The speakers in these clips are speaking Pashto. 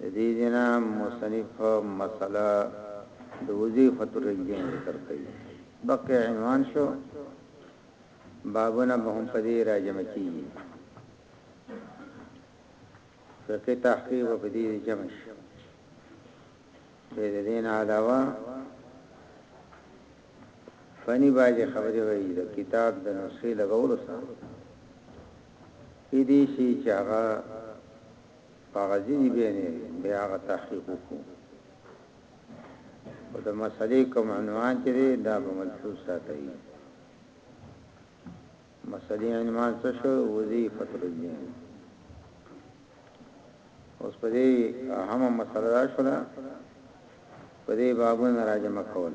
د دې ځاینا مصنف مسئله د وظیفه الرجلین ذکر کوي بقي عنوان شو بابونه به هم په دې راجمع کیږي فقه تحقیق په دې جمع شي دې دین علاوه فنی باجه خبرې وایي د کتاب د نسخې لګولو سره دې شي چې هغه هغه ځینې بیا نه وي بیا هغه تحقیق وکړو او د مسلې کوم عنوان چې دی دا به ملحوظ ساتي مسلې عنوان څه شو وظیفه الدین اوس په دې اهمه مسله دا شوه په دې بابونه راځم کول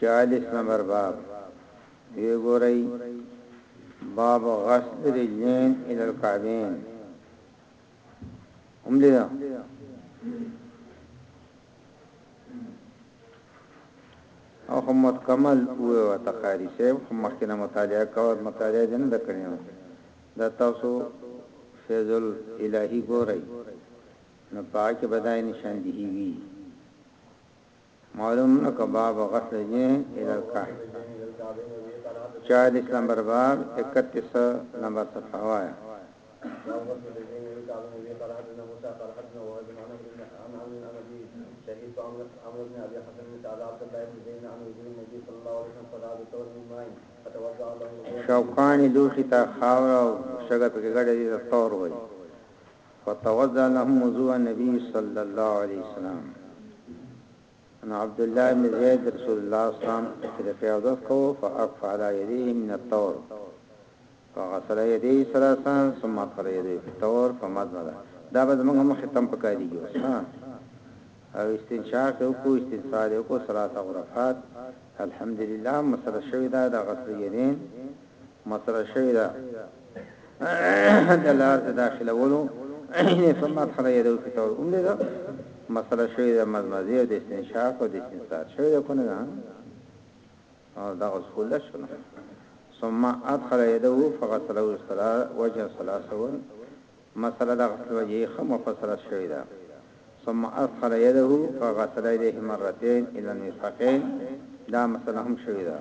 چالیس نمبر باب وی ګورئ باب غسل رجلین الى الكعبین هم دې دا او هم مکمل او تقاری صاحب هم مخکنه مطالعه کاوه مطالعه دې نه کړې دا تاسو فیض الالهی ګورئ نو په هغه کې به دا نشاندهي وي معلوم نه که باب غسل اليدين الى الكعب چالیس نمبر باب اکتیس نمبر صفحه وایا شوقانی لوخی تا خاور او شګه په ګډه دي تور وای فتوضا لهم وضوء النبي صلی الله علیه وسلم ان عبد الله بن زید رسول الله صلی الله علیه وسلم طریقې او دس کو فاقف علی یده من الطور فغسل یده ثلاثا ثم اطفل یده فی الطور فمضمض دا به موږ مخه تم پکاري جو او استنشاق او کو استنصار او کو ثلاثه غرفات الحمدلله مسره شوی دا د غسل یدین مسره شوی دا دلار ته داخله ولو ان ثم ادخل يده في طول عمره دا مسله شوی دا مزمزه او د استنشاق او د استنثار شوی دا کنه دا او دا اوس کله شنو ثم ادخل يده فغسل وجه ثلاثه مسله دا غسل وجه خم فصلت شوی دا ثم ادخل يده فغسل يده مرتين الى المرفقين دا مسله هم شوی دا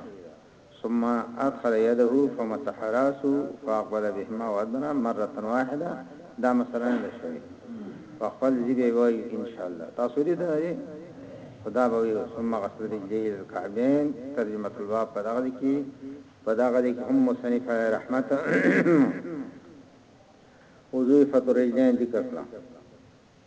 ثم ادخل يده فمسح راسه فاقبل بهما وادبرا مره واحده دا مسله نه ده شوي په خپل زی به وایو ان شاء الله تاسو دې ته دی خدا به وي ثم غسل رجليه الى الكعبين ترجمه الباب په دغه کې په دغه کې هم مصنف رحمت وضوء فطر رجلين ذکر کړه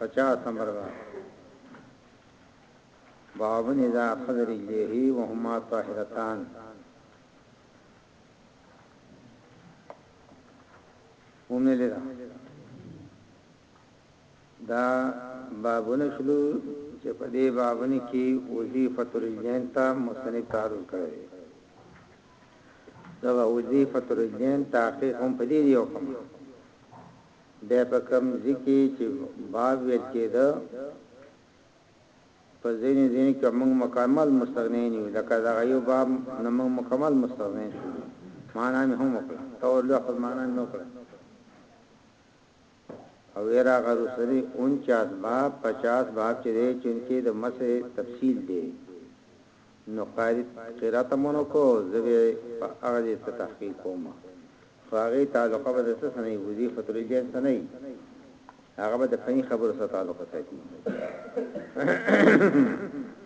50 نمبر دا باب اذا اخذ رجليه وهما طاهرتان ومنلی دا دا بابونه شلو چې په دې بابونه کې وظیفه ترجین ته مصنف تعرض کړی دغه اوزی فترالدین تحقیق هم په دې دی وکم بیا په کم ذکی چې باب ویل کېده په ځینې ځینې کې موږ مکمل مستغنی نیو لکه دا یو باب نه موږ مکمل مستغنی شو معنا مې هم وکړه تور له خپل معنا مې وکړه او وې راغه روسنی اونچاس باب پچاس باب چې دی چونکه د مسح تفصیل دی نو قاری قرات مو نکو زه به په هغه ځای څه تحقیق کوم خو هغه تعلقه به د څه سره نه وظیفه الرجال سره نه هغه به د فنی خبرو سره تعلق ساتي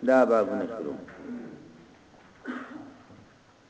دا بابونه شروع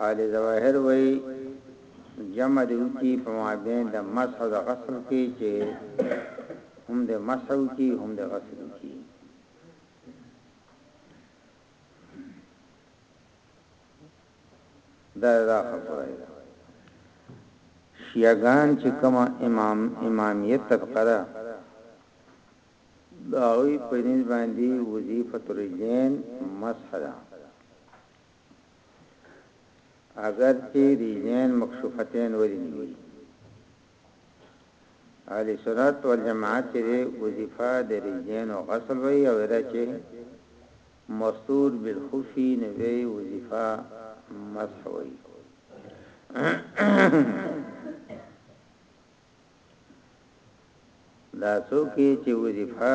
اهل ظواهر وایي جمع دې وکړي په مابین د مسح او د غسل کې چې هم دې مسح وکړي هم دې غسل وکړي دا دا خبره ده شیعاګان چې کومه امام امامیت طبقه ده دا وی په نسبت باندې وظیفه ترجین مسح ده اګر چی ریجین مکشوفتین ولی نه وی اهل سنت والجماعت چی دی وظیفه د ریجین او غسل وی او ادا چی مستور بالخفی نه وی وظیفه مسح وی دا څوک چې وظیفه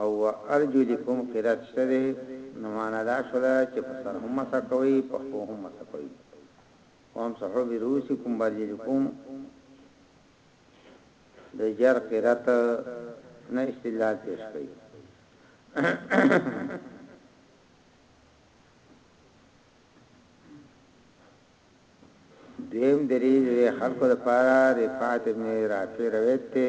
او وارجو دې کوم قرات شته دی نو معنی دا شوله چې په سر هم مسح کوئ په خپو هم مسح کوئ وامسحو برؤسکم بارجلکم د جر قرات نه استدلال پیش کوي دویم دلیل دی خلقو دا پارا رفاعت ابن رافی رویت تی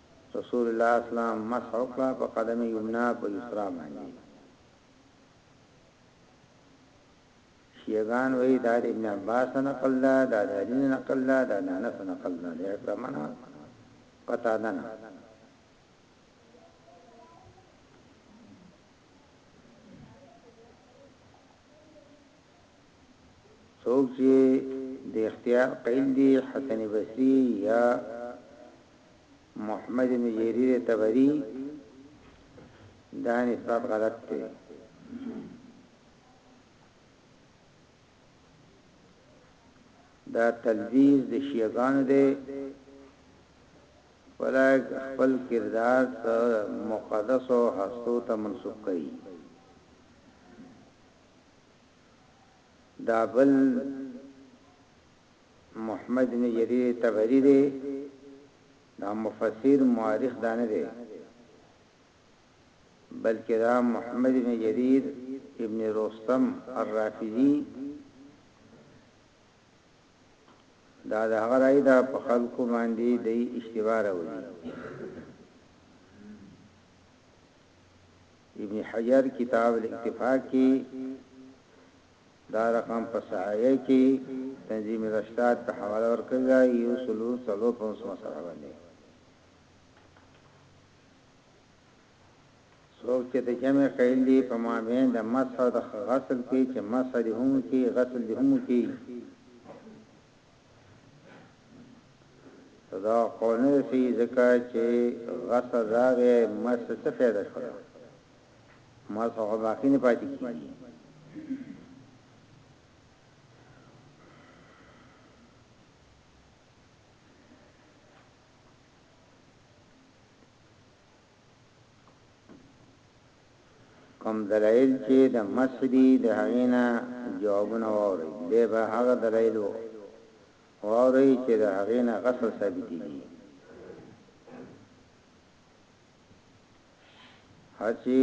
رسول الله اسلام مسح وکړه په قدم یمنا په یسرا باندې شیعگان وی دا د ابن عباس نقل دا دا د علی نقل دا دا د انس نقل دا د اکرمنا قطادنا څوک چي د اختيار قيل دي حسن بصري يا محمد بن جرير طبري دا نسبت غلط دی دا تلبیز د شیعاګانو دی ولای خپل کردار ته مقدس او هستو ته منسوب کړي دا بل محمد بن جرير طبري دی دا مفسر مؤرخ دا نه دی بلکې دا محمد بن جرير ابن رستم الرافضي دا د هغه راي دا په خلکو باندې د اشتباه راوړي ابن حجر کتاب الاکتفاء کې دا رقم په سعایه کې تنظیم الاشتات په حواله ورکړی دا یو سلو سلو په مسله باندې څوک چې د جمع قیل دی په مابین د مسح او د غسل کې چې مسح دی هم کې غسل دی هم کې دا قونی سی ځکه چی غصه زاغی مس څه فایده شوله مس خو باقی نه پاتی کیږی کوم دلایل چې د مسح دي د هغې نه جوابونه واورئ بیا به هغه دلایل واورئ چې د هغې نه غسل ثابتېږي هڅې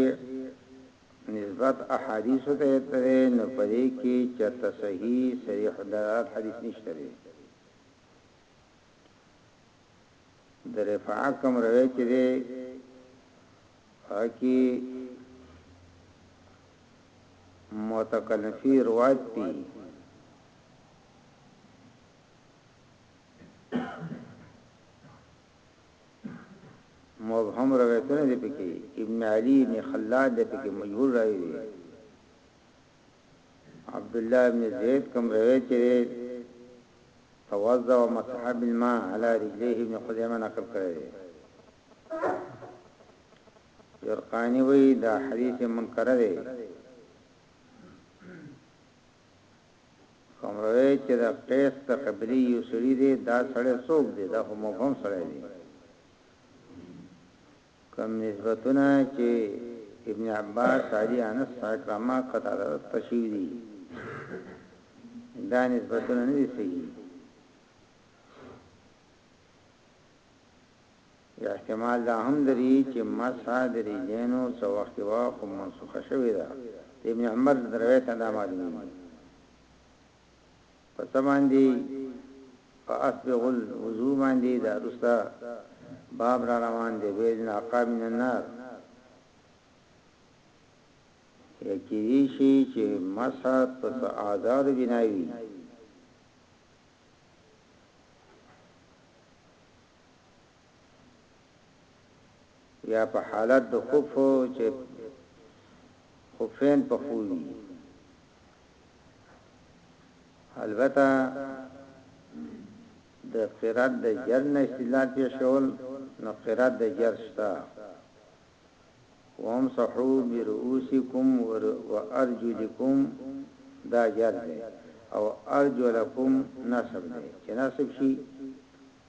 نسبت احادیث ته ترې نو پدې کې چرته صحیح صریح دلالت حدیث نشته د رفاعه کم روی چې دی حقی متکلفی روایت دی مبهم روایتونه دی پکی ابن علی ابن خلاد دی پکی مجهول راوی دی عبدالله ابن زید کوم روایت چې دی توضع و مسح بالماء على رجليه ابن خزیمه نقل کړی دی یرقانی وی دا حدیث منکر دی کوم روایت چې دا قیس د قبلی یو سړي دی دا سړی څوک دی دا هم مبهم سړی دی کوم نسبتونه چي ابن عباس، علي، انس، عکرمه، قتاده ته شوي دي دا نسبتونه نه دي صحيح احتمال دا هم لري چې مسح د رجلینو څو وخت وا خو منسوخه شوې ده ابن عمر د روایت نه معلومه په څه باندې فاسبغ الوضوء باندې دا رستا باب را روان دی ویل نه عقاب من النار یکیدی شي چې مسح پس آزار بناوی یا په حالت د خوف چې خوفین په خو وي البته د قرات د جر نه استدلال پیش کول نو قرات د جر شتا وهم صحو برؤوسکم وارجلکم دا جر دی او ارجلکم نصب دی چې نصب شي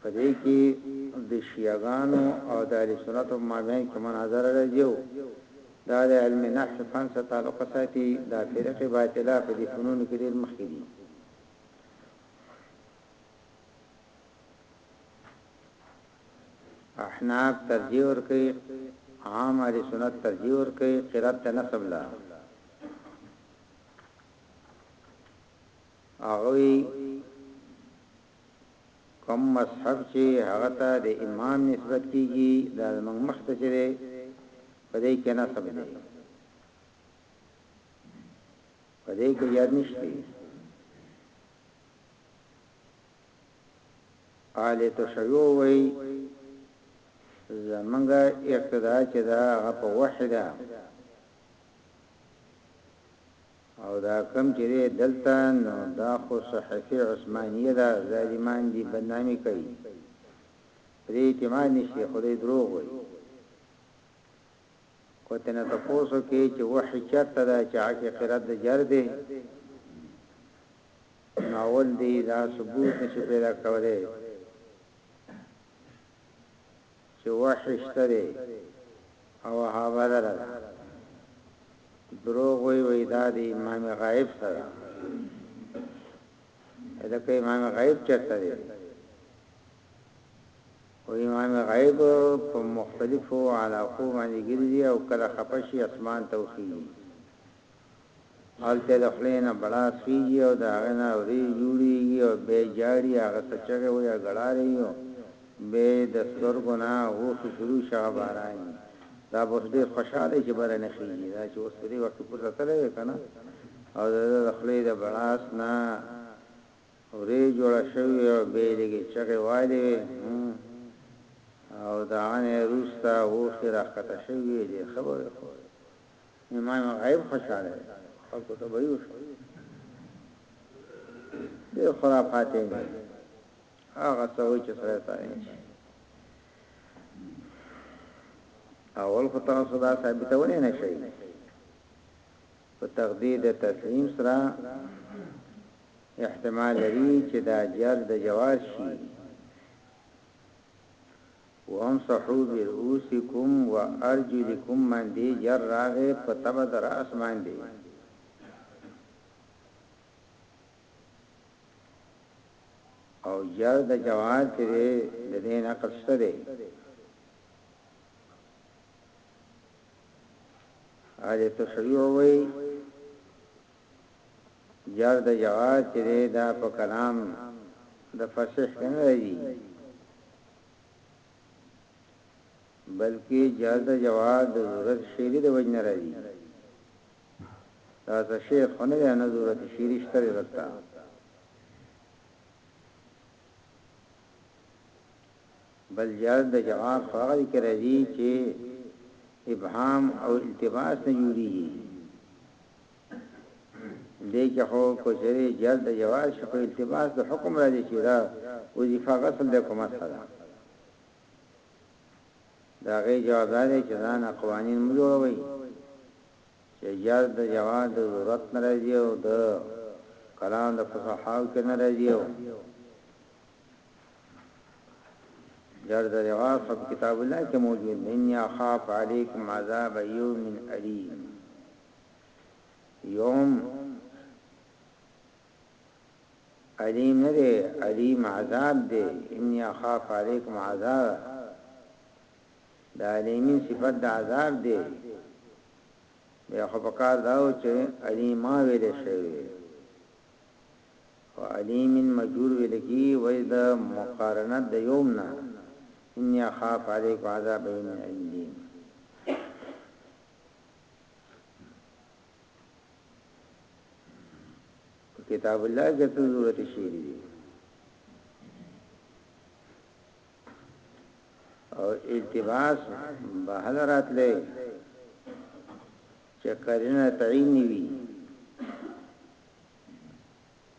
په دې کې د شیعه ګانو او د اهل سنتو په مابین کې مناظره راځي او دا د علم نحو فن سره تعلق ساتي، دا فرقې باطله په دې فنونو کې ډېر مخکې دي. احناف ترجیح ورکوي عام اهل سنت ترجیح ورکوي قرات ته نسب لا هغه کوم مصحف چي هغه ته د امام نسبت کيږي دا زموږ مخته چي دی په دې کي نسب دی په دې کي ياد نشته آله تشویو وی زمنګ اقتدا چې دا غ په وحده او دا کوم چې دی دلته نو دا خو صحفی عثمانیه ده ظالمان دی بدنامی کوي پرې اعتماد نشته خو دی دروغ وایي کوته نه تاسو کې چې وحی چرته دا چې عکه قرات د جر دی ناول دی دا ثبوت نشي پیدا کوله چې وحي شته دی او هغه بدله ده دروغ وایي وایي دا دی امام غایب څه ده دا که امام غیب چرته دی او امام غیب په مختلفو علاقو باندې ګرځي او کله خپشي اسمان توخی هلته د خولې نه بړاس خېژي او د هغه نه ورېځ جوړېږي او بیا یې ژاړي، هغه څه چغې وایي او ګړارې وي او بیا یې د سترګو نه اوښکې شروع شي، هغه باران وي. دا به اوس ډېر خوشحاله وي چې بره نه خېژي، دا چې اوس په دې وخت کې پورته تللی وای که نه او د ده د خولې د بړاس نه ورېځ جوړه شوې وای او بیا یې لږې چغې والې وای او د هغه نه یې وروسته اوښکې راښکته شوې وای، ډېر ښه به وای، خو. امام غیب خوشاله دی خلکو ته به یو شو د خرافاتې نه هغه څه وایي چې سره سره نشي اول خو تاسو دا ثابتونه نه شي په تقدیر د تسلیم سره احتمال لري چې دا جر د جواز شي وامسحو برؤسکم وارجلکم باندی جر راغی په تبع د راس باندی او جر د جواد چه دی د دی نقل شته دی اهل تشریع وی جر د جواز چې دی دا په کلام د فصیح کې نه راځي بلکې جر د جواز د ضرورت شعري د وجنه راځي دا څه شعر خو نه دی نه ضرورت شعري شته دلته بل جر د جواب هغه کې راځي چې ابهام او التباس نه جوړیږي دې کې خو کوچري جلد جواز شي خو التباس د حکم راځي چې دا وظیفه غسل د کومه سره دا غي جواب دی چې ځان قوانين مو جوړوي چې جلد جواز د ضرورت نه راځي او د کلام د فصحاو کې نه راځي او جلد جواز په کتاب الله کې موجود ان يخاف عليكم عذاب يوم اليم يوم اليم نه دی اليم عذاب دی اني اخاف عليکم عذاب دا اليمين صفت د عذاب دی بیا خو پکار داو چې الیما ویل شوی او الیمن مجور ویل کی وای د مقارنت د یوم نه ان یخاف علیک عذاب یوم علیم کتاب الله کې څه ضرورت شي دي او التباس بهل راتلې چې قرینه تعین نیوي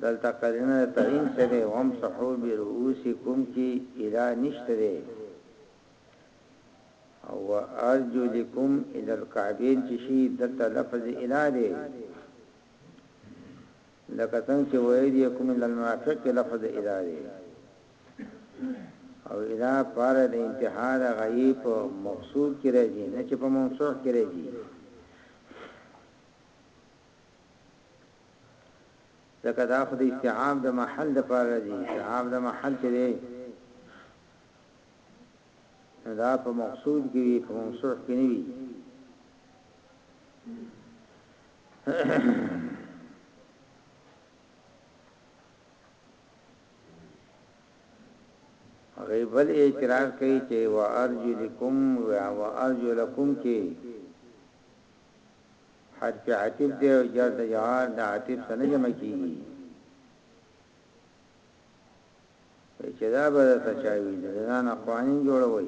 دلته قرینه تعین سره هم صحو برؤسکم کی اله نشته او ارجلکم الی الکعبین چې شي دلته لفظ الی دی لکه څنګه چې وایدیکم الی المرافق کې لفظ الی دی او الی پار د انتها د غیب مقصور کې راځي نه چې په منصور کې راځي ځکه دا خو د استعاب د محل لپاره دی استعاب د محل چې دی نو دا په مقصود کې وي په منصوص کې نه وي هغه بل اعتراض کوي چې وارجلکم وارجلکم کې حرف عتیب دی او جر د جوار د عتیب سره جمع کیږي وای چې دا به درته چا وي د ځانه قوانین جوړوي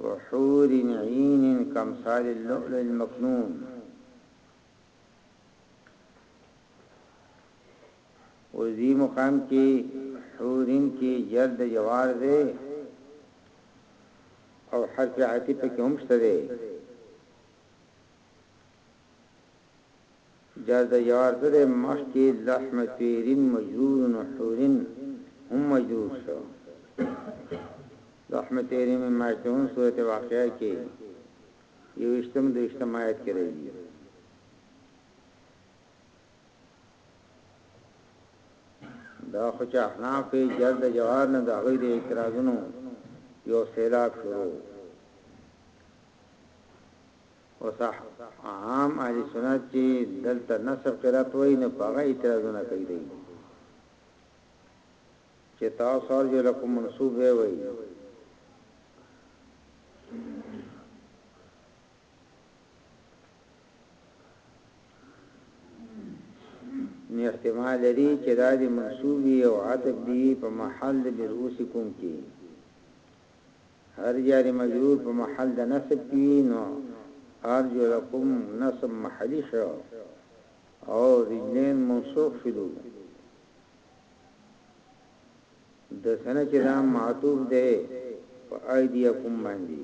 وحور عين كمثال اللؤلؤ المكنون وزي مقام کې حورين کې جرد جوار ده او حرف عاطفه کې هم شته ده جار د جوار څه دی مخکې لحم طير مجرور نو حور هم مجرور شو لحم طير من ما يشتهون سورة واقعه کې یوشتم دوشتم آیت کې راځي دا خو چې احناف جر د جوار نه د غیر اعتراضونو یو سیلاب شروع اوصح عام اهل سنت چې دلته نصب قرات وای نه پاغه اعتراضونه کوي دی چې تاسو ارجو لكم منصوب وی وی نو احتمال لري چې دا دي منصوبي او عتب دي په محل برؤسکم کې هر جار مجرور په محل د نصب کې وي نو ارجلکم نصب محلي شو او رجلين منصوب شلو د سنه چې دا معطوف ده په ايديکم باندې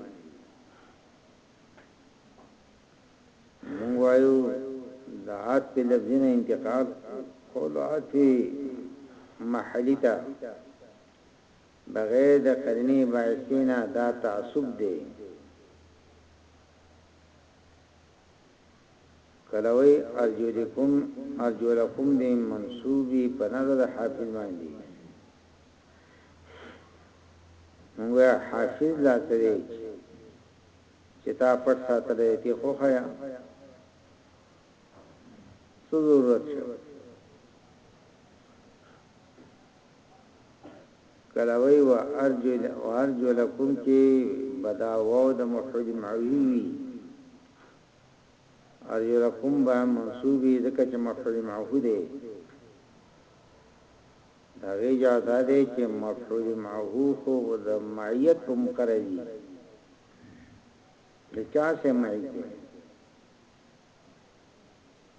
مونږ وایو د عاد په لفظینه انتقال کول عاد محلی تا بغیر د قرینې باعثې نه دا تعصب دی کله وای ارجلکم ارجلکم دې منسوبي په نظر د حافظ باندې موږ حافظ لا سره چې تا پټ ساتلې تی خو خیا ضرورت شو کلاوۍ و ارجلکم کې به دا واو د مفعول معوی وی ارجلکم به منصوب وی ځکه چې مفعول معه دی دا غي جواب دا دی چې مفعول معه خو د معیت په مقرر دی د چا سه معیت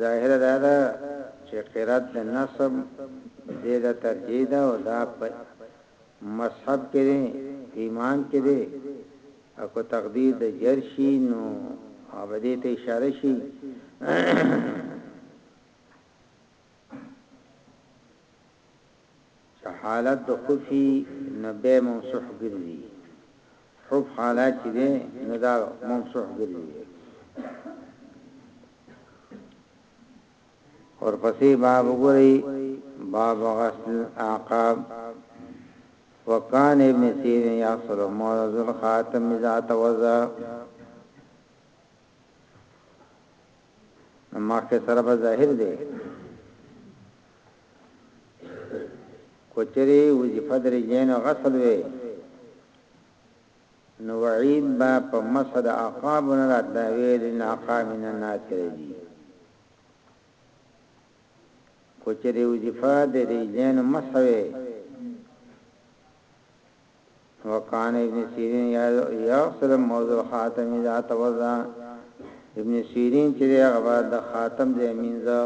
ظاهر دا ده چې قرات د نصب دې د ترجیح ده او دا په مصحب کې دی امام کې دی او کو تقدیر د جر شي نو عبدې ته اشاره شي چه حالت د حف وی نو بیا ممسوح ګرځی حف حالت چه وی نو دا ممسوح ګرځی ورپسی باب وګوری باب غسل الاعقاب وکان ابن سیر یغسل موضع الخاتم ذات وزا نو مخکې سره به ظاهر دی کوچری وظیفه درې جین غسل وي نو وعید با په مسد عقاب نه راته ویل نه عقاب نه ناصر دی کوچری وظیفه درې جین مسوي وکان ابن سیرین یغسل موضع الخاتم اذا توضا ابن سیرین چې هغه بعد د خاتم د امینځه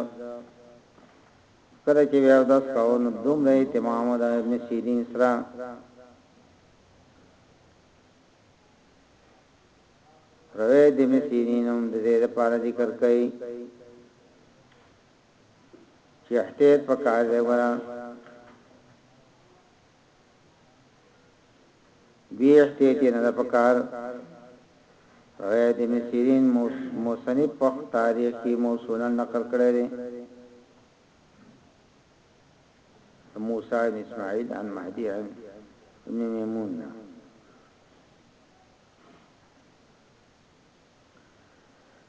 کله چې بیا داس کاو نو دومره اهتمام د ابن سیرین سره روي د ابن سیرین هم د دې لپاره ذکر کوي چې احتیاط وکړي ورا بی احتیاطی نه ده پکار غید ابن سیرین مصنف په تاریخ کی موصولا نقل کړی دی موسی ابن اسماعیل عن مهدی عن ابن میمون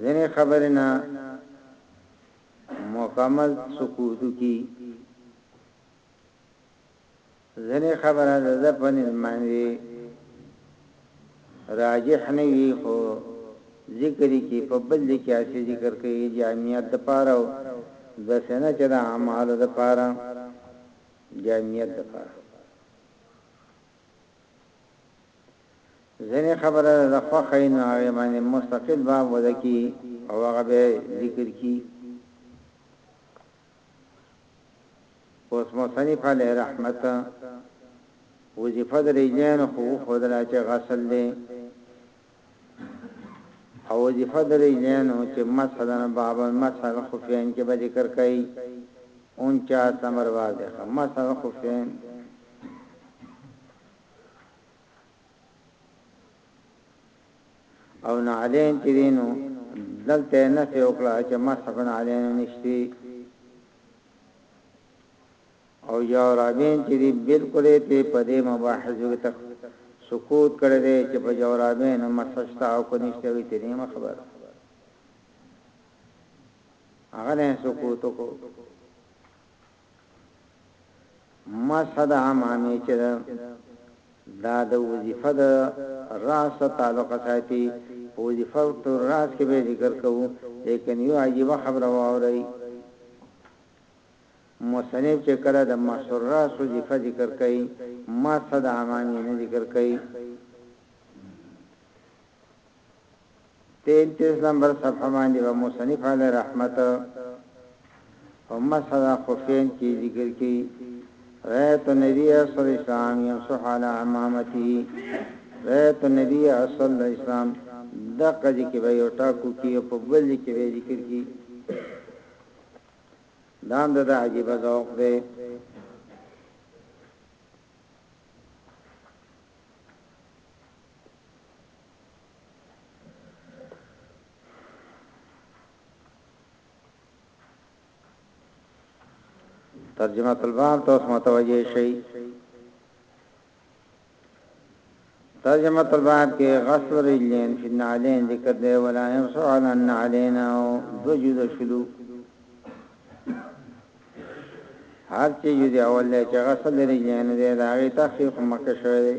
ځنې خبرې نه مکمل سکوت کی ځنې خبره د ځپن المنوي راجح نه وی خو ذکر کی په بل کې اسی ذکر کوي جامعیت د پاره د سنه چې د اعمال د پاره جامعیت د پاره ځینې خبره د خوښه وي نو هغې باندې مستقل باب وده کی او هغه به ذکر کی اوس مصنف علی رحمت وظیفه د رجلین خو خدلا چې غسل دی او وظیفه د رجلین چې مثلا باب مثلا خفین کې به ذکر کړي 49 نمبر واضح مثلا خفین او نه علین چې دینو دلته نه په وکړه چې مسحبن علین نشتی او یا رابین چې دی بالکل ته په دې مباحثو کې تک سکوت کړی دی چې په جورابین مسحشتا او کو نشته وي ته نیمه خبر هغه نه سکوت کو مسح د حمامې چې ده دا د وظیفه د راس سره تعلق ساتي په وظیفه تر راس کې به ذکر کوو لیکن یو عجیب خبره واورئ مصنف چې کله د مسح الراس وظیفه ذکر کوي مسح د حمامې نه ذکر کوي تینتیس نمبر صفحه باندې به مصنف علی رحمت په مسله خفین کې ذکر کړي رایت النبی صلی الله علیه وسلم یمسح علی امامته رایت النبی صلی الله علیه وسلم دغه ذکر به یو ټاکو کې په بل کې به ذکر کړي دام د دا عجیب ذوق دی ترجمه الباب ته متوجه شي ترجمه الباب کې غسل رجلین فی النعلین ذکر دی ولا یمسو علی النعلین او دوجود شلو هر چې یو دی اول چې غسل رجلین دی دا غي تخفیف مکه شوی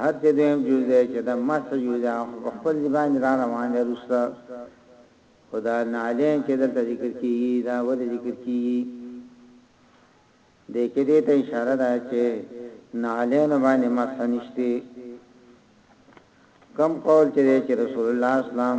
هر دې دویم جز دی چې د مسح یو دا په خپل ځبان را روان دی رسته خدا نعلین چې دلته ذکر کیږي دا ولې ذکر کیږي د کې دې ته اشاره ده چې نعلین باندې مسح نشته کم قول چې چې رسول الله اسلام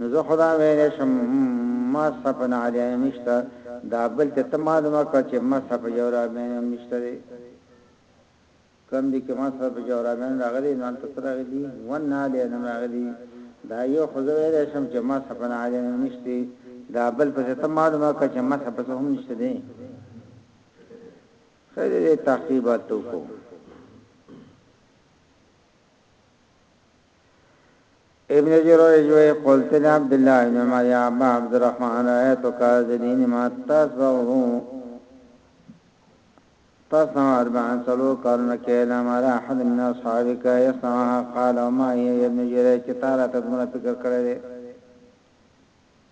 نو زه خو دا ویلی شم مسح په نعلین هم نشته دا بل ته ته معلومه کړه چې مسح په جورابین هم نشته دی کم دی کې مسح په جورابین راغلی نو هلته څه راغلی ونعلین هم راغلی دا یو خو زه ویلی شم چې مسح په نعلین هم نشته دا بل په ته معلومه کړه چې مسح په هم نشته دی خیر دې تحقیقات وکړو ابن جريج وايي، قلت لعبد الله بن عمر يا ابا عبد الرحمن رأيتك تزيدين ما تصنعه تصنع أربعا څلور کارونه کې لا ما را احد من اصحابك يصنعها قال وما هي يا ابن جريج چې تا راته دومره فکر کړی دی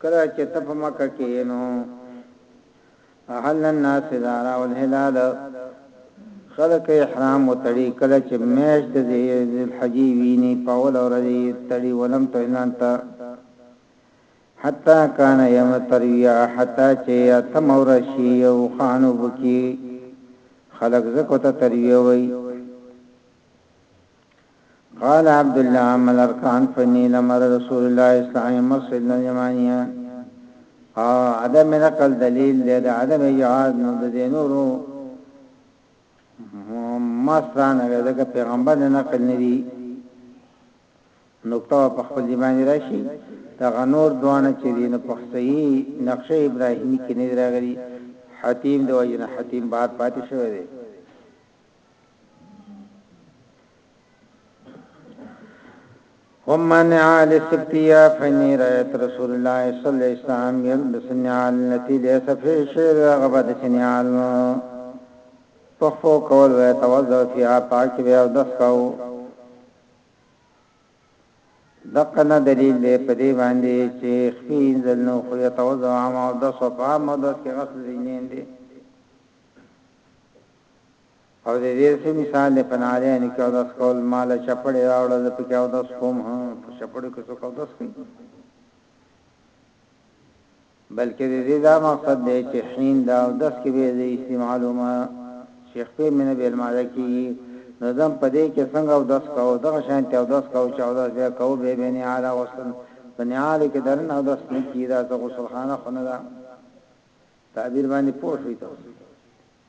کله چې ته په مکه کې یې نو احل الناس دارا والهلال خلق احرام وتړي کله چې میش د ذوالحج ویني په اول ورځ تړي ولم تهلان ته حتا کان یم ترویا حتا چې تم ورشي یو خانو بکی خلق زکو ته ترویا وای قال عبدالله عم الارکان فنی لمر رسول الله اسلام مسجد نجمانیه او عدم نقل دلیل دی د عدم جواز نو د دینورو مسترانه دغه پیغمبر نه نقل ندی نقطه په خپل دی باندې راشي دا غنور دوانه چې دینه په صحیح نقشه ابراهیمی کې نه راغلی حتیم د وجنه حتیم بار پاتې شوی دی ومن عال سبتیا فنی رایت رسول الله صلی الله علیه وسلم یلبس نعال نتی لیس فی شیر غبد سنعال پخفو کول و توضع فیها پاک به او دس کو دقنا دلیل دې په دې باندې چې خپل ځل نو خو توضع عام او دس او په عام او دس کې غسل دینین دي او د دې ښه مثال دی په نعلينو کې اودس کول، ما له چپړې راوړه زه پکې اودس کوم، هه په چپړو کې څوک اودس کوي؟ بلکې د دې دا مقصد دی چې حين دا اودس کې به دې استعمالو ما شیخ په منه به الماده کې نو دم په دې کې څنګه اودس کاو دغه شان ته اودس کاو چې اودس به کاو به بني اعلی غسل بني اعلی کې درن اودس نه کیدا ته غسل خانه خونه دا تعبیر باندې پوه شئ تاسو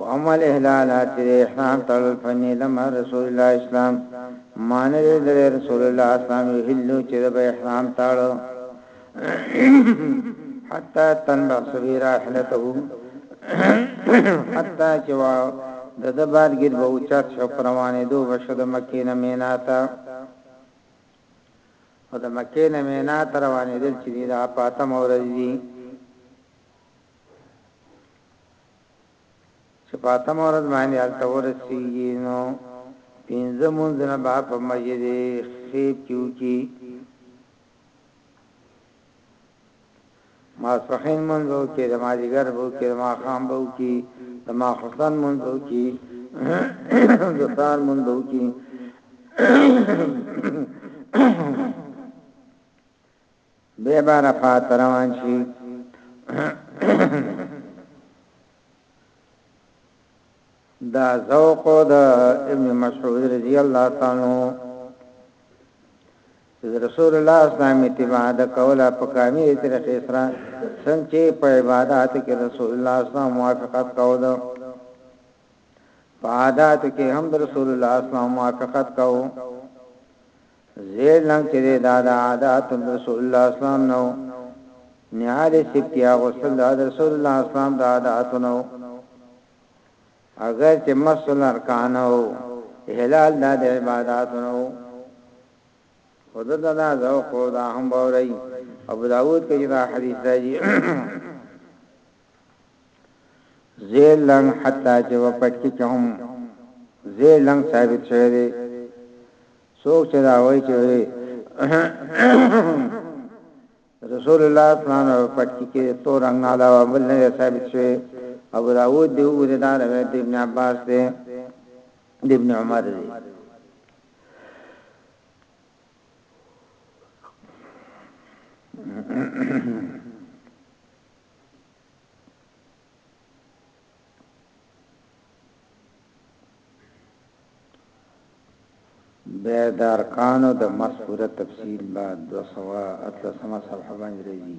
واما الاحلال چې احرام تل فنی لم رسول الله اسلام مان دې رسول الله اسلام هلو چې به احرام تاړو حتا تنبع صغیرا حلته حتا چې وا د دبار ګر به اوچت شو پروانه دو وشد مکینه میناتا او د مکې نه مینا ته روانېدل چې د هغه په اتمه ورځ دي چې په اتمه ورځ باندې هلته ورسېږي نو پنځه مونځونه به په مسجد خیب کې وکړي ماسپښين مونځ به وکړي د مازيګر به وکړي د ماښام به وکړي د ماخستن مونځ به وکړي د سهار مونځ به وکړي به بار فات روان شي دا ذوق د ابن مسعود رضی الله تعالی عنہ چې د رسول الله اسلام اتباع د کوله په کاملې طریقې سره څنګه چې په عباداتو کې رسول الله اسلام موافقت کاوه د په عاداتو کې هم رسول الله اسلام موافقت کاوه زیر لنګ چې دا د عادات رسول الله اسلام نو نیال سپتیا غسل د رسول الله اسلام د عادات نو اگر چې مسل ارکان او احلال د عبادت نو خو دلته دا ذوق او دا هم باوري ابو داود کې دا حدیث راځي زیر لنګ حتی چې و پټ کې چې هم زیر لنګ ثابت شوی دی څوک چې دا وایي چې رسول الله صلی الله علیه وسلم پټ کې تو رنگ نه علاوه بل نه ثابت شوی ابو داود دی وګړي دا روایت ابن عباس دی ابن عمر دی به د ارکانو د مذکوره تفصیل بعد د سوا اتلسمه صفحه باندې راځي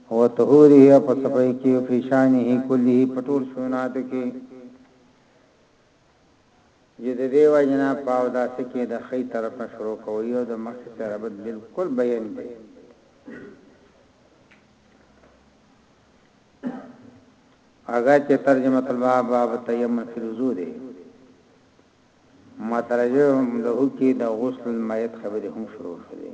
وطهوره او په صفايي کې وفي شانه کله په ټول شوناتو کې چې د دې وجنا په اوداسه کې د خې طرف نه شروع کوي او د مخ سره بد بالکل بیان دی اگر چې ترجمه الباب باب تیمم فی الوضو دی مترجم له کې د غسل میت خبرې هم شروع شوه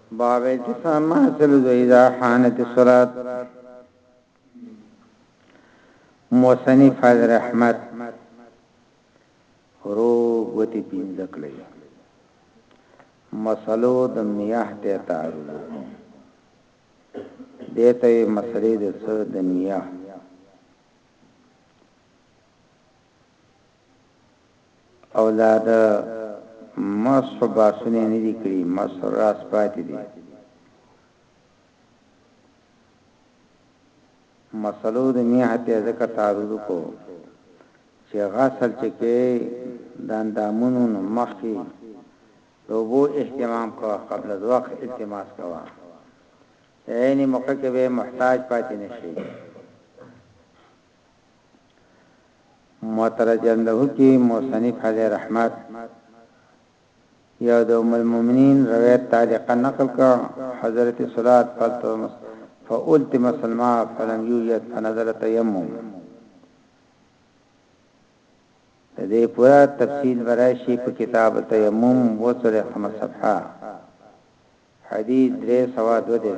باب اعتصام ما سلو دو اذا حانت الصلاة مصنف حضر احمد رو گوتی پینزکلی مسلو د میاه ته تعرض دیتا وی مسلې د سر د میاه او لا د مسح بحثونه یې نه دي کړي، مسح الراس پاتې دی. مسلو د میح ته ځکه تعرض وکړو چې غسل چې کې د اندامونو نو مخکې د اوبو اهتمام کوه قبل د وخت التماس کوه عین موقع کې به محتاج پاتې نشي مترجمله کی مصنف علیه رحمت یو د ام المؤمنین روایت تعلیقا نقل کړ حضرت صلات فلتمس فالتمس الماء فلم یوجد فنظر تیمم دې پورا تفصیل براشي په کتاب تیمم وصل خمس صفحه حدیث 322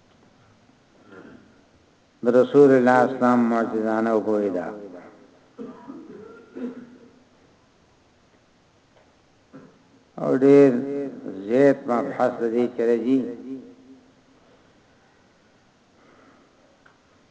د رسول الله اسلام معجزانه وګوي دا او ډېر زیات مبحث دې چرېږي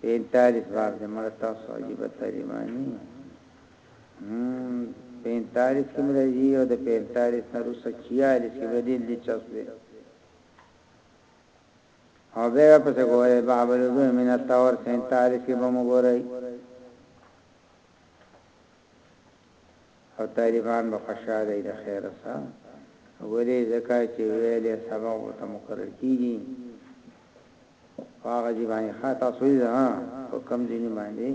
پۀ تاریخ باب دې مړه تاسو عجیبه تاریماني هم پۀ تاریخ کې هم راځي او د پۀ تاریخ نه روسته چیالیس کې به دې دلچسپ وي او بیا په څه ګورې باب الوضوء من الطور پۀ تاریخ کې به مو ګورئ او طالبان به خوشاله د خیر سره ولې زکه چې ویلې سبق ته مقرر کیږي په هغه ځای باندې ښه تاسو یې ها په کم ځای باندې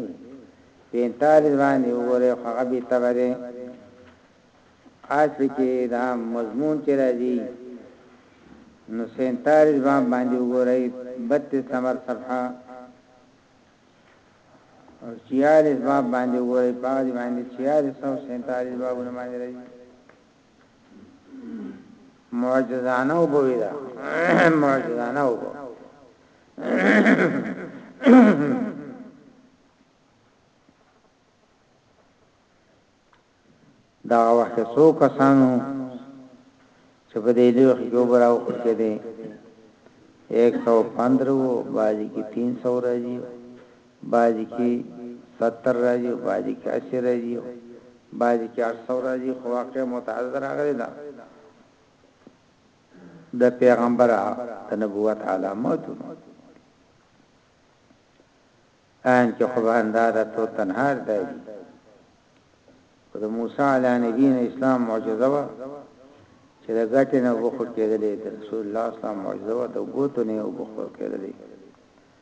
پینتال باندې وګوره هغه به تبره اصل کې دا مضمون چې راځي نو سینتال باندې وګوره 32 نمبر صفحه او 46 باب باندې وګورئ په دې باندې 46 او 47 بابونه باندې راځي معجزانه او بوي دا معجزانه او بو دا وخت څو کسانو چې په دې لوی خو براو کې دي 115 وو باجی کې 300 راځي بعضی کی ستر راځی او بعضی کی اسی راځی او بعضی کی اټ سو راځی خو واقعه متعدده راغلی ده د پیغمبر د نبوت علامتونه ان کې خو باندې دا تو تنهار دی او د موسی علی نبی اسلام معجزه وا چې د غټې نه وبخو کېدلې د رسول الله اسلام معجزه وا د ګوتو نه وبخو کېدلې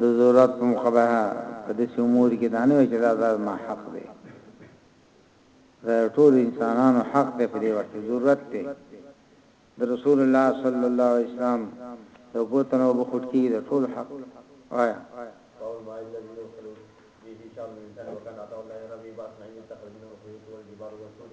د ضرورت په مخبه په دې امور کې دانه چې دا زاد ما حق دی دا ټول انسانانو حق دی په دې وخت ضرورت دی د رسول الله صلی الله علیه وسلم د ګوتنو بخټ کې د ټول حق وایا قول ما الذي يوصل به شام من سنه وكان عطاء الله ربي باس نعيم التخرجين وخيوط والجبال والسود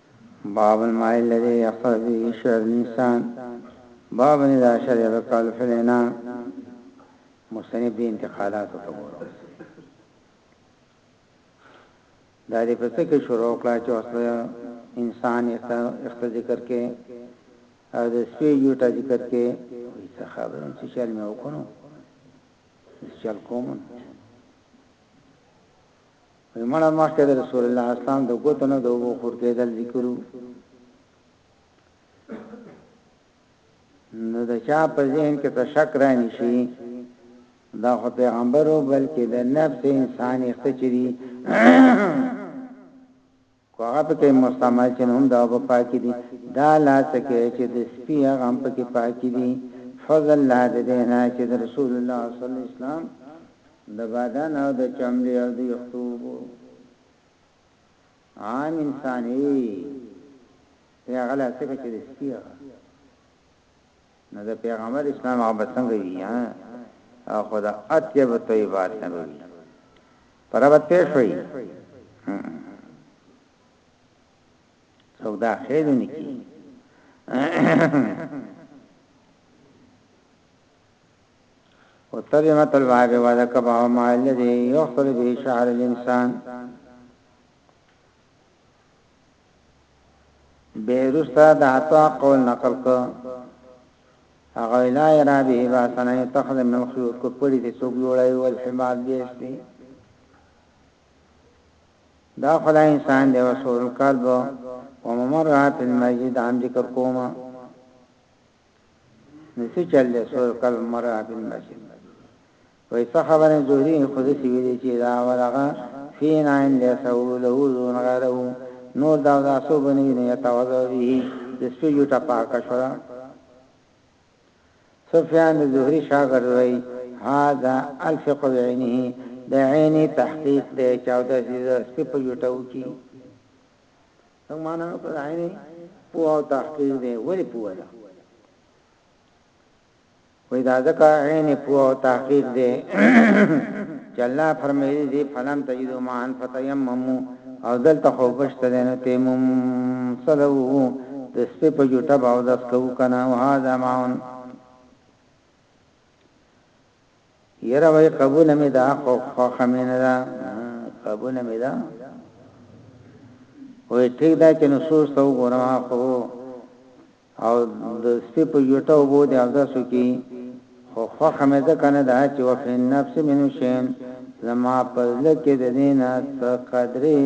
باب الماء الذي يقرأ به شعر الانسان باب ان اذا شرب الكلب في الاناء مصنف دې انتقاداتو ته ګورو دا دې په څه کې شروع کړه چې اوس انسان یې ذکر کې او د سپي یو ټا ذکر کې څه خبره چې چل مې وکړو چل کوم وایي مړه مخکې د رسول الله اسلام د ګوتو نه د اوبو خورکېدل ذکر وو نو د چا په ذهن کې ته شک را نشي دا خو پیغمبرو بلکې د نفس انسان اختچري که هغه په کې مستعمل شي نو هم دا اوبه پاکې دي، دا لاڅکې چې د سپي هغه هم په کې پاکې دي، فضل لا د دې نه چې د رسول الله صلی الله علیه وسلم د بدن او د چمړې او د ویښتو اوبه عام انسان ای هغه لاڅکې چې د سپي هغه نو د پیغمبر اسلام هغه به څنګه وي ها او خدا اطيب طيبات نه وي پرابط پېښ وي څوک دا خیر نه کی او ترجمه الباب وذا کبا ما الذي يخطر به شعر الانسان به رستا د عطا قول نقل کو هغه لا را به با سنه تخذ من الخيوط کو پړي دي څوک جوړي ول حماد بیشتي دا خدای انسان دی وسور القلب وممرات المسجد عام ذکر کوما نو څه چل دی سور کل مرا بن بسیم وای څه خبره زهری خو د سی ویلې چې دا ورغه فین عین له سو له زون غره نور دا دا سو بنوی نه یتوازو به د سپی یو ټپا کا شورا سفیان د زهری شاګرد وای هاذا الفق بعینه د عین تحقیق د چاوده سپی په یو ټو کې څنګه معنا وکړه عین پو او تحقیق دی ولی پو ده وې دا ځکه عین پو او تحقیق دی چې الله فرمایلی دی فلم تجدو مان فتیممو او دلته خو بشته نه تیمم صدو د سپې په جوټه باو داس کو کنه او هاذا ماون یره وای قبول می دا خو خوخ می نه دا قبول می دا وای ټیک دا چې نصوص ته وګورم خو او د سپی په یوټو بو دی او دا سکی خو خوخ می دا کنه دا چې وفین نفس منو شین زما په لکه د دینه څه قدرې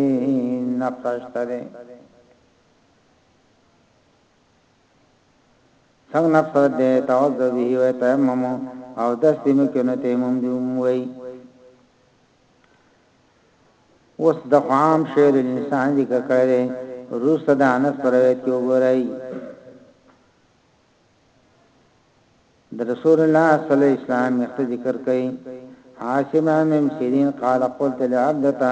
نقش تره څنګ نفس دې توضو به و تیمم او دس دې مې کنه تیمم دې وای اوس د عام شعر انسان ذکر کړی روس د انس پرویت کې وګورای د رسول الله صلی الله علیه وسلم مخ ذکر کړي عاصم امام سیرین قال قلت لعبدتا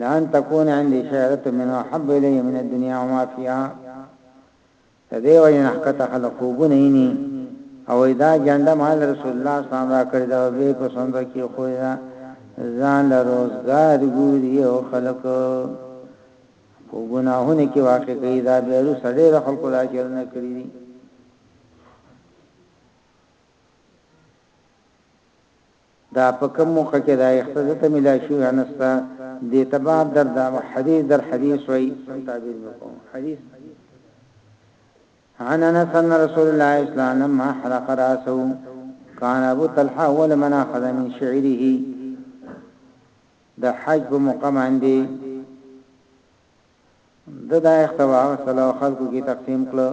لان تکون عندي شعرة منه احب الي من الدنيا وما فيها ددې وجه نه ښکته خلک خوبونه ويني او وایي دا جنډه ما له رسول الله صلی الله علیه وسلم راکړې ده او بیا په صندوق کې ایښودې ده ځان له روزګار ګوري او خلک په ګناهونو کې واقع کوي دا بیا وروسته ډېر خلکو دا چلونه کړې دي دا په کوم موقع کې دا اخته ځکه ملا شوی انسته دې ته باب در دا حدیث در حدیث وای سم تعبیر وکوم حدیث عن انس ان رسول الله اسلام لما حلق راسه كان ابو طلحه اول من اخذ من شعره د حج په موقع باندې د دا اختوا سلو خلقو کې تقسیم کړو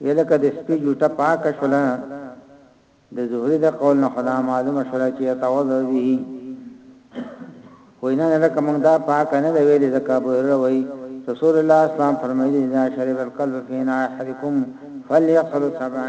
وی لکه د سپی جوټه پاک شولا د زهری د قول نه خدا معلوم شولا چې توضع به خوینه لکه موږ دا پاک نه دی ویلې ځکه به روي رسول الله اسلام فرمایلی دا شرب القلب فینا احدکم فلیغسل سبعا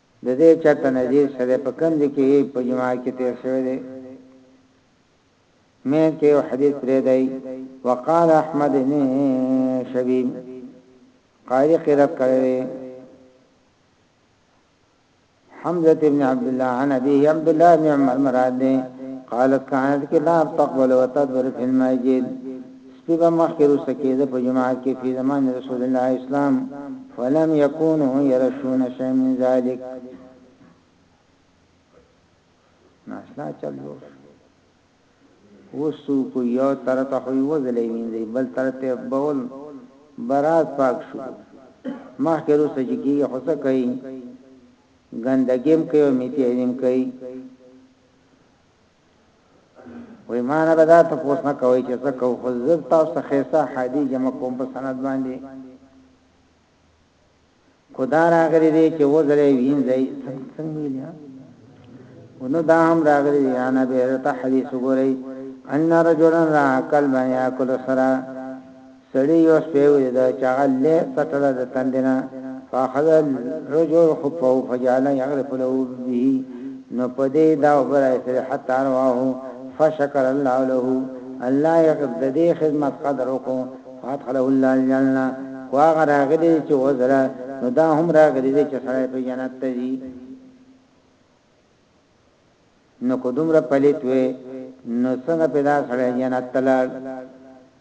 د دې چرته نزدې څه دی په کوم ځای کې یی په جماعت کې تیر شوی دی مین کې یو حدیث پریدای وقال احمد ابن شبیب قاری قرات کړی حمزه ابن عبد الله عن ابي عبد الله بن عمر مراد دی قالت كانت كلاب تقبل وتدبر في المسجد چې به مخکې روسته کېده په جماعت کې فی زمان رسول الله اسلام فلم یکونو یرشون شی من ذالک ناشنا چل جوړ وسو کو یو تر ته خو یو ځلې وینځي بل تر ته بول برات پاک شو مخکې روسه چې کیږي خو څه کوي ګندګیم کوي میتیزم کوي وې ما نه بدا ته پوس نه کوي چې څه کو خو زه تاسو ته خيسه حدي جمع کوم په سند باندې خدا راغلي دي چې وزره وین ځای څنګه ویلیا ونو دا هم راغلي دي انا به ته حدیث وګورئ ان رجلا را کلب یاکل سرا سړي يوه سپی وليده چې هغه لۀ کتله د تندې نه فاخذ الرجل خفه فجعل يغرف له به نو په دې دا اوبه را ايستلې حتی رواه فشکر الله له الله يې د دې خدمت قدر وکړو فادخله الله الجنه خو هغه راغلي دي چې وزره نو دا هم راغلي دي چې سړی پۀ جنت ته ځي. نو کو دومره پلیت وې نو څنګه پیدا سره جنت تلل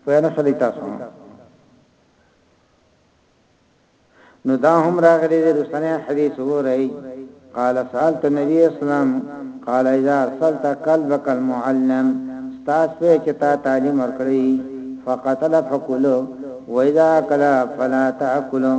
فین سړی تاسو نو دا هم راغلي د رسنه حدیث وګورئ قال سالت نبی اسلام قال اذا ارسلت قلبك المعلم استاد په چتا تعلیم ورکړي فقتل فقلو واذا کلا فلا تاكلوا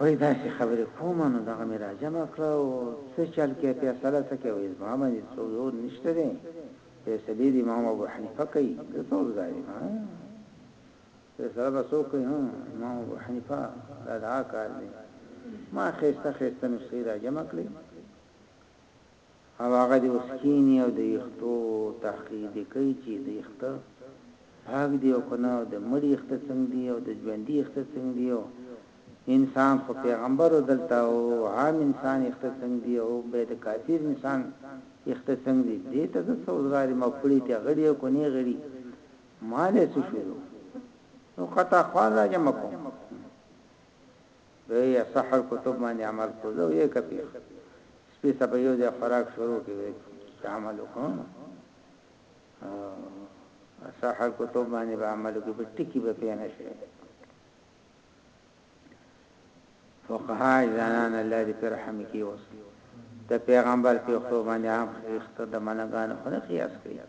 وای داسې خبرې کوم نو دغه مې راجمع کړه او څه چل کې فیصله څه کې وای زما باندې څو زور نشته دی فیصلې دی امام ابو حنیفه کوي زه څو ځای ما فیصله به څوک کوي امام ابو حنیفه دا دا کار دی ما خسته خسته نو سیرا جمع کړی او هغه دې اوس کېني او د ویښتو تحقیق دې کوي چې د ویښته پاک دي او که نه او د مړي ویښته څنګه دي او د ژوندي ویښته څنګه دي او انسان خو پیغمبر او دلته او عام انسان ویښته څنګه دي او بیا د کافر انسان ویښته څنګه دي دې ته زه سوزګار یم او پړي ته غړي او که نې غړي ما له څه شروع نو قطع اقوال را جمع کوم به یې اصح الکتب باندې عمل کوزه او یې کپیخ سپي ته په یو ځای خوراک شروع کړي وي چې عمل وکړو نو صح الکتب باندې به عمل وکړي په ټکی به پې نه شي فقها ځانان الله دې پر رحم کې اوس د پیغمبر په خو باندې عام خسته د منګان خو نه قیاس کوي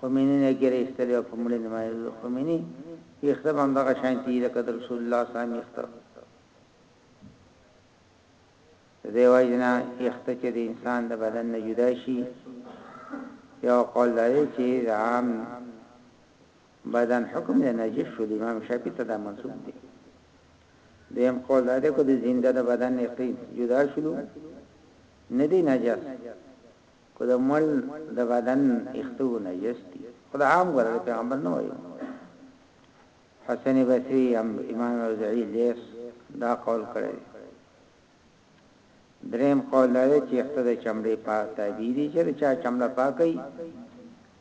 خمینی نه ګرې استلو په مړي نه مې خمینی یخته باندې غشانتی د رسول الله صلی الله علیه وسلم د دې وجې نه اخته چې د انسان د بدن نه جدا شي یو قول دی چې د عام بدن حکم دی نجس شو د امام شافعي ته دا منسوب دی دیم قول دا دی کو د زنده د بدن نه قین جدا شلو نه دی نجس کو د مل د بدن اختو نجس دی خدا عام غره پیغمبر نه وایي حسن بصری هم امام اوزعی لیث دا قول کړی دی. دریم قول دا دی چې اخته د چمړې پاک تابع دي چې د چا چمړه پاکه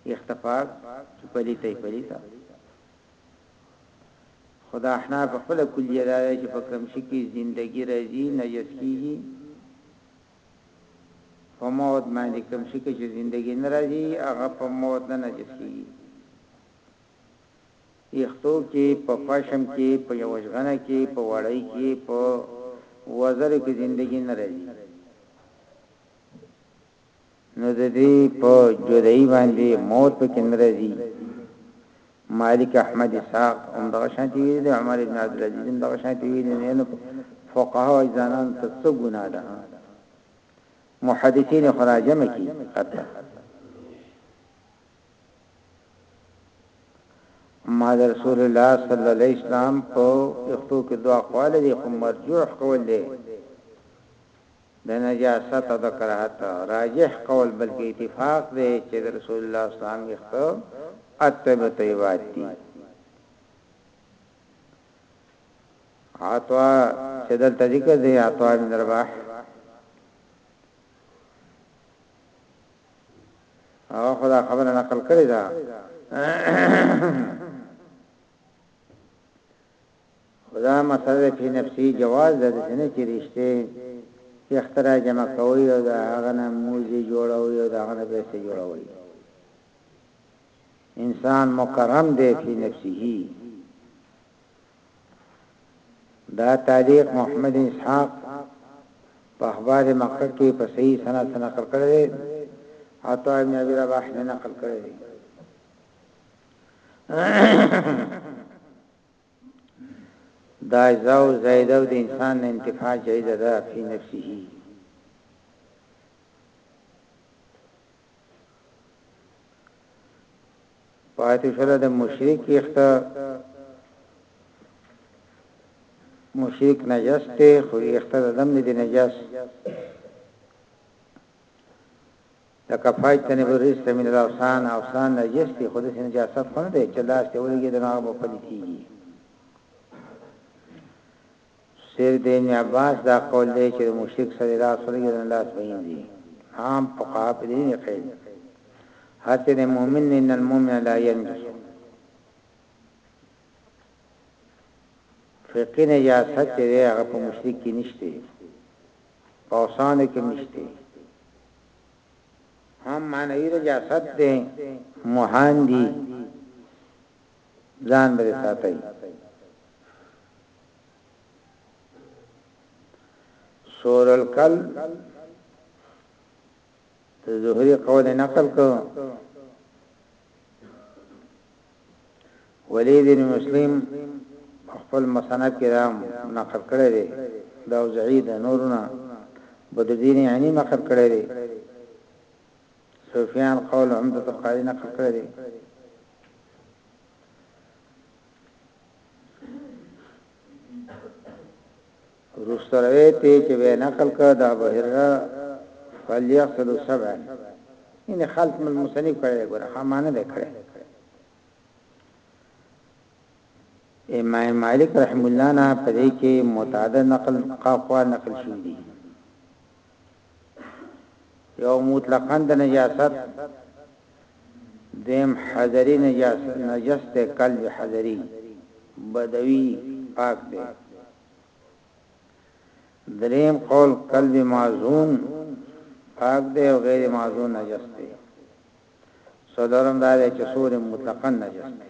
وي اخته پاک چې پلیته یې پلیته خدا احنا په خپل کلیه دا دی چې په کوم شي کې زندگی راځي نجس کیږي په موت باندې کوم شي کې چې زندگی ناراضي هغه په موت نه نجس کیږي ویښتو کې په پشم کې په یوه ژغنه کې په وړۍ کې په وزرو کې زندګي نه راځي نو د دې په جدایي باندې موت په کې نه راځي مالک احمد اسحاق هم دغه شانتي ویل دي عمر ابن عبد العزيز هم دغه شانتي ویل دي نو فقها او ځانان ته څه ګناه ده محدثین خراجمه کی قطع اما د رسول الله صلی الله علیه وسلم په وختو کې دوه اقوال دي خو مرجوح قول دی د نجاست او د کراهت راجح قول بلکې اتفاق دی چې د رسول الله صلی الله علیه وسلم وختو اتبه طیبات دي عطوا چې دلته ذکر دی عطوا بن رباح هغه خدا خبره نقل کړی دا خدا مسله په نفسي جواز د دې چې رښتې چې اختراع جمع کوي او دا هغه نه موزي جوړوي او دا هغه نه پیسې جوړوي انسان مکرم دی په نفسه دا تعلیق محمد بن اسحاق په اخبار مکه کې په صحیح سند سره نقل کړی دی عطا ابن ابي رباح نه نقل کړی دی دا زاو زید او د انسان نه انتفاع جایز ده په نفسه پاتې شول د مشرک یخت مشرک نجس ته خو یخت د دم دې نجس لکفایت تنه برس من الاوسان اوسان نجس ته خو دې نجاست خو نه دی چې لاس ته ولګي د ناغه په پلي کیږي صرف د ابن عباس دا قول دی چې د مشرک سره د لاس ولګي نو لاس به وینځي. عام فقها په دې نه قید هر چې د مؤمن نه ان المؤمن لا ينجس فقهي نجاست چې دی هغه په مشرک کې نشته په اوسانو کې نشته هم معنوي نجاست دی مهان دي ځان به ساتي سور الکل د زهري قول نقل کو ولید بن مسلم خپل مسند کې رام نقل کړی دی دا زعید نورنا بددین یعنی نقل کړی دی سفیان قول عمدت القاری نقل کړی دی روستروی ته چې به نقل کړ دا بهره فلیغسل سبعا ان خلط مل مصنف کړی ګره خامانه ده کړی امام مالک رحم الله نه پدې کې متعدد نقل قاقوا نقل شوی دی یو مطلقاً د نجاست دیم حضری نجاست نجس ته قلب حضری بدوی پاک دی دریم قول قلب معزون پاک دی او غیر معزون نجس دی صدرم دا دی چې سور مطلقاً نجس دی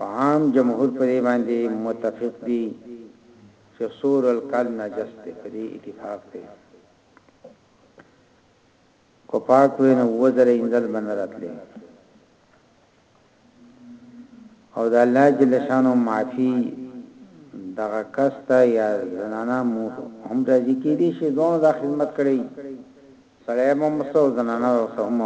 عام جمهور په دې باندې متفق دي چې سور الکل نجس دی په دې اتفاق دی کو پاک وینه وزره انځل بنرتلې او د الله جل شانه معافي دغه کس ته یا زنانه مور هم راځي کې دي شي دوه دا خدمت کړي سړی مو مسو زنانه او سهم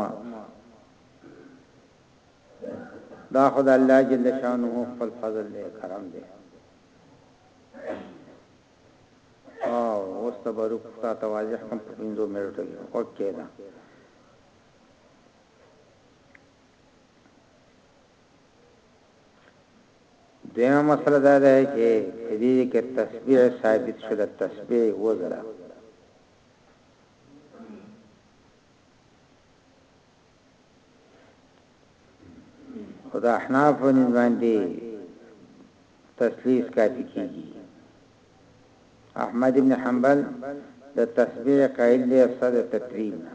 دا خدای الله جل شانه خپل فضل دی کرم دی او اوس تبرک تا تواضح کوم په 15 منټو کې وکړه دویمه مسله دا ده چې دې کې تسبیح ثابت شو د تسبیح وزره خدا احناف نظام دی تسلیث کافی کیږي احمد ابن حنبل د تسبیح قائل دی صد تقریم نه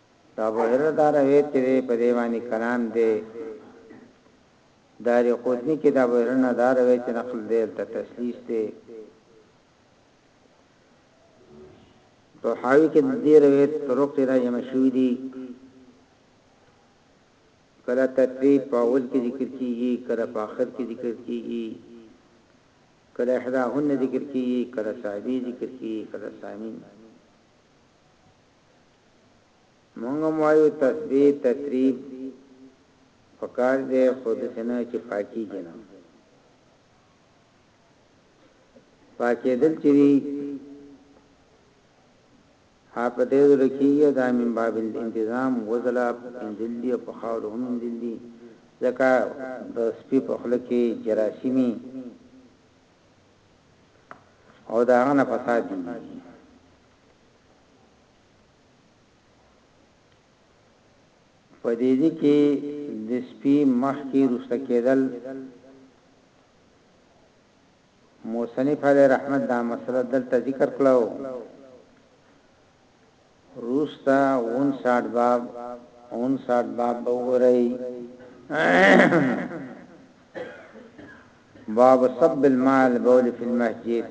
د ابو هريره دا روایت چې دی په دې باندې کلام دی دارقطني کې د ابو هريره نه دا روایت چې نقل دی ته تسلیث دی طحاوی کې د دې روایت طرق را جمع شوی دي کله ترتیب په اول کې ذکر کیږي کله په آخر کې ذکر کیږي کله احداهن ذکر کیږي کله صاحبي ذکر کیږي کله سامین مونږ هم وایو تثبیت تطریب پکار دی خو داسې نه چې پاکیږي نه پاکیدل چې دی په دې ځل کې دا من باب الانتظام وزلا انزل دی په خاور هم انزل دی ځکه د سپي په خله کې جراثیمي او دا غنه فساد دي په دې دي کې د سپي مخ کې روسته کېدل موسنی فعلی رحمت دا مسله دلته ذکر کړو روستا 59 باب 59 باب وګورئ باب صب المال بول فی المسجد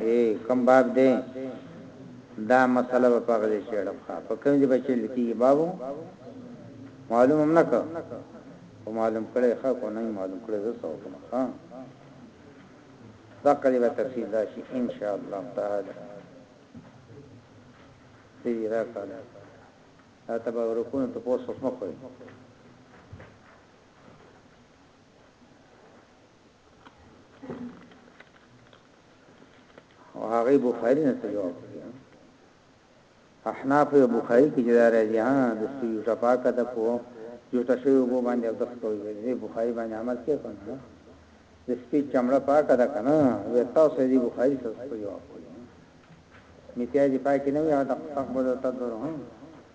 ای کوم باب دی دا مسله به په غزه شړم ښه په کوم ځای بچی لکیږي بابو معلوم هم نه کو او معلوم کړي ښه کو نه معلوم کړي زه څه وکم ښه فقره به تفصیل راشي ان شاء الله تعالی سری را کاله دا تبا ورکونه ته پوسوس مخوي او هغه بخاری نه څه جواب احناف یو بخاری کې جدا راځي ها د سوی ټپاکه د پو یو تاسو وو باندې د خپل دی بخاری باندې عمل کې کنه د سپی چمړه پاکه ده کنه وې تاسو دی بخاری سره څه جواب میتیازی پاکی نه وي او د خپل تدبر هم